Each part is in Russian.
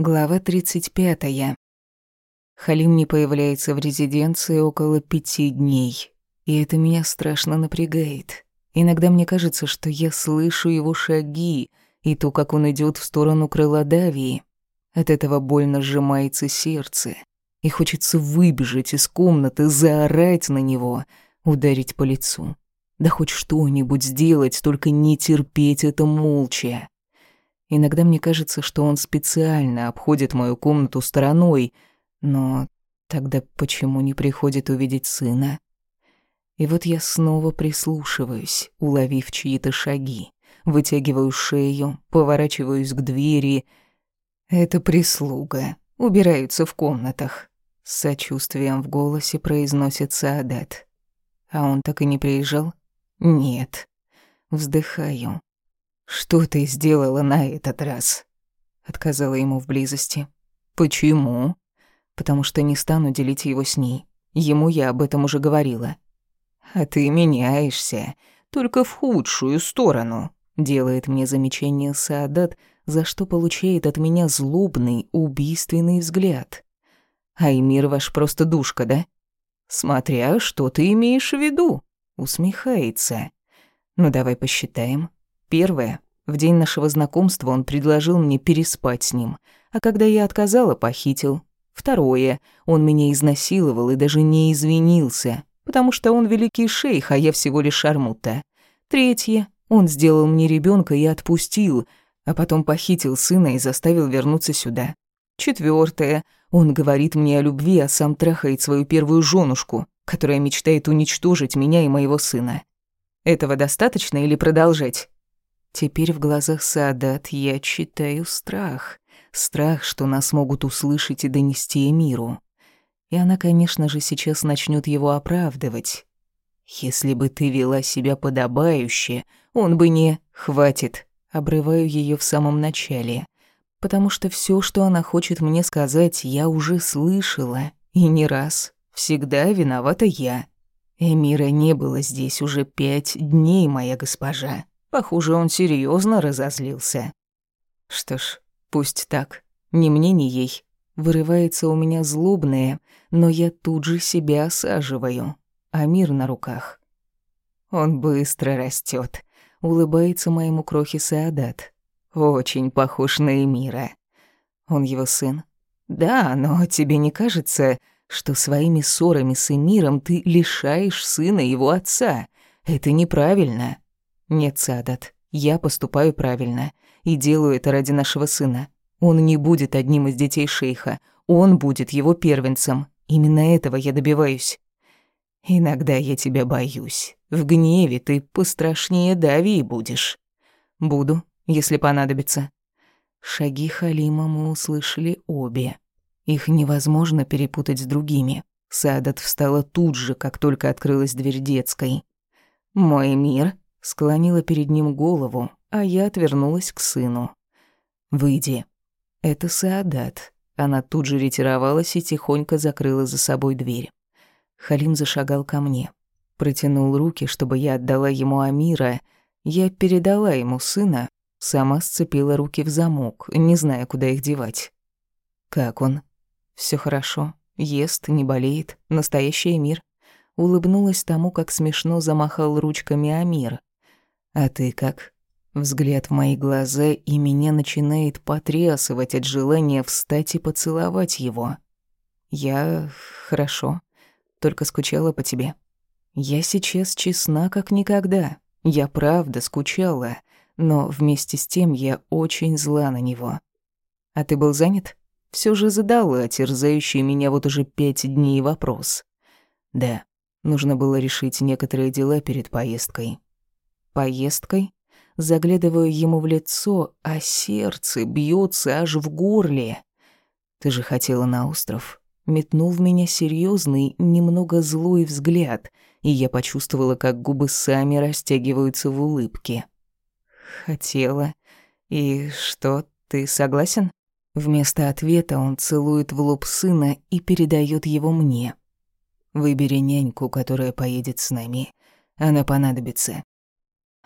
Глава 35. Халим не появляется в резиденции около пяти дней, и это меня страшно напрягает. Иногда мне кажется, что я слышу его шаги и то, как он идет в сторону крыла Давии. От этого больно сжимается сердце, и хочется выбежать из комнаты, заорать на него, ударить по лицу. Да хоть что-нибудь сделать, только не терпеть это молча. Иногда мне кажется, что он специально обходит мою комнату стороной, но тогда почему не приходит увидеть сына? И вот я снова прислушиваюсь, уловив чьи-то шаги, вытягиваю шею, поворачиваюсь к двери. Это прислуга, убираются в комнатах. С сочувствием в голосе произносит Саадат. А он так и не приезжал? Нет. Вздыхаю. «Что ты сделала на этот раз?» Отказала ему в близости. «Почему?» «Потому что не стану делить его с ней. Ему я об этом уже говорила». «А ты меняешься, только в худшую сторону», — делает мне замечание Саадат, за что получает от меня злобный, убийственный взгляд. «Аймир ваш просто душка, да?» «Смотря, что ты имеешь в виду», — усмехается. «Ну давай посчитаем. Первое. В день нашего знакомства он предложил мне переспать с ним, а когда я отказала, похитил. Второе. Он меня изнасиловал и даже не извинился, потому что он великий шейх, а я всего лишь шармута. Третье. Он сделал мне ребенка и отпустил, а потом похитил сына и заставил вернуться сюда. Четвертое. Он говорит мне о любви, а сам трахает свою первую женушку, которая мечтает уничтожить меня и моего сына. Этого достаточно или продолжать? Теперь в глазах Саадат я читаю страх. Страх, что нас могут услышать и донести миру. И она, конечно же, сейчас начнет его оправдывать. Если бы ты вела себя подобающе, он бы не... Хватит. Обрываю ее в самом начале. Потому что все, что она хочет мне сказать, я уже слышала. И не раз. Всегда виновата я. Эмира не было здесь уже пять дней, моя госпожа. Похоже, он серьезно разозлился. Что ж, пусть так. Ни мне, ни ей. Вырывается у меня злобное, но я тут же себя осаживаю. А мир на руках. Он быстро растет. Улыбается моему крохе Саадат. Очень похож на Эмира. Он его сын. Да, но тебе не кажется, что своими ссорами с Эмиром ты лишаешь сына его отца? Это неправильно. «Нет, Садат, я поступаю правильно и делаю это ради нашего сына. Он не будет одним из детей шейха, он будет его первенцем. Именно этого я добиваюсь». «Иногда я тебя боюсь. В гневе ты пострашнее Дави будешь». «Буду, если понадобится». Шаги Халима мы услышали обе. Их невозможно перепутать с другими. Садат встала тут же, как только открылась дверь детской. «Мой мир склонила перед ним голову, а я отвернулась к сыну. «Выйди». Это Саадат. Она тут же ретировалась и тихонько закрыла за собой дверь. Халим зашагал ко мне. Протянул руки, чтобы я отдала ему Амира. Я передала ему сына, сама сцепила руки в замок, не зная, куда их девать. «Как он?» Все хорошо. Ест, не болеет. Настоящий мир». Улыбнулась тому, как смешно замахал ручками Амир. А ты как? Взгляд в мои глаза, и меня начинает потрясывать от желания встать и поцеловать его. Я хорошо, только скучала по тебе. Я сейчас честна как никогда. Я правда скучала, но вместе с тем я очень зла на него. А ты был занят? Все же задала терзающий меня вот уже пять дней вопрос. Да, нужно было решить некоторые дела перед поездкой. Поездкой? Заглядываю ему в лицо, а сердце бьется аж в горле. Ты же хотела на остров. Метнул в меня серьезный, немного злой взгляд, и я почувствовала, как губы сами растягиваются в улыбке. Хотела. И что, ты согласен? Вместо ответа он целует в лоб сына и передает его мне. Выбери няньку, которая поедет с нами. Она понадобится.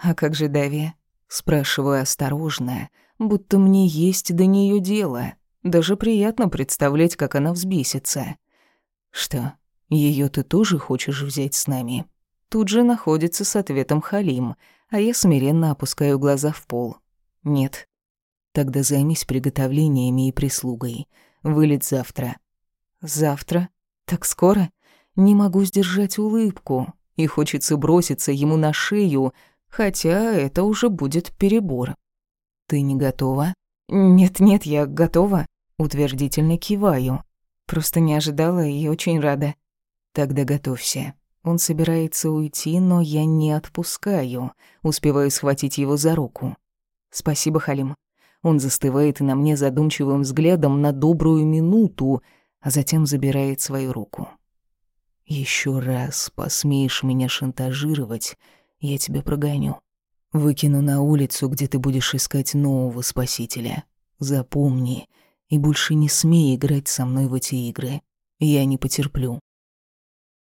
«А как же Дави?» Спрашиваю осторожно, будто мне есть до нее дело. Даже приятно представлять, как она взбесится. Что, ее ты тоже хочешь взять с нами? Тут же находится с ответом Халим, а я смиренно опускаю глаза в пол. Нет. Тогда займись приготовлениями и прислугой. Вылет завтра. Завтра? Так скоро? Не могу сдержать улыбку, и хочется броситься ему на шею, хотя это уже будет перебор. Ты не готова? Нет-нет, я готова. Утвердительно киваю. Просто не ожидала и очень рада. Тогда готовься. Он собирается уйти, но я не отпускаю. Успеваю схватить его за руку. Спасибо, Халим. Он застывает на мне задумчивым взглядом на добрую минуту, а затем забирает свою руку. Еще раз посмеешь меня шантажировать, я тебя прогоню. Выкину на улицу, где ты будешь искать нового спасителя. Запомни, и больше не смей играть со мной в эти игры. Я не потерплю.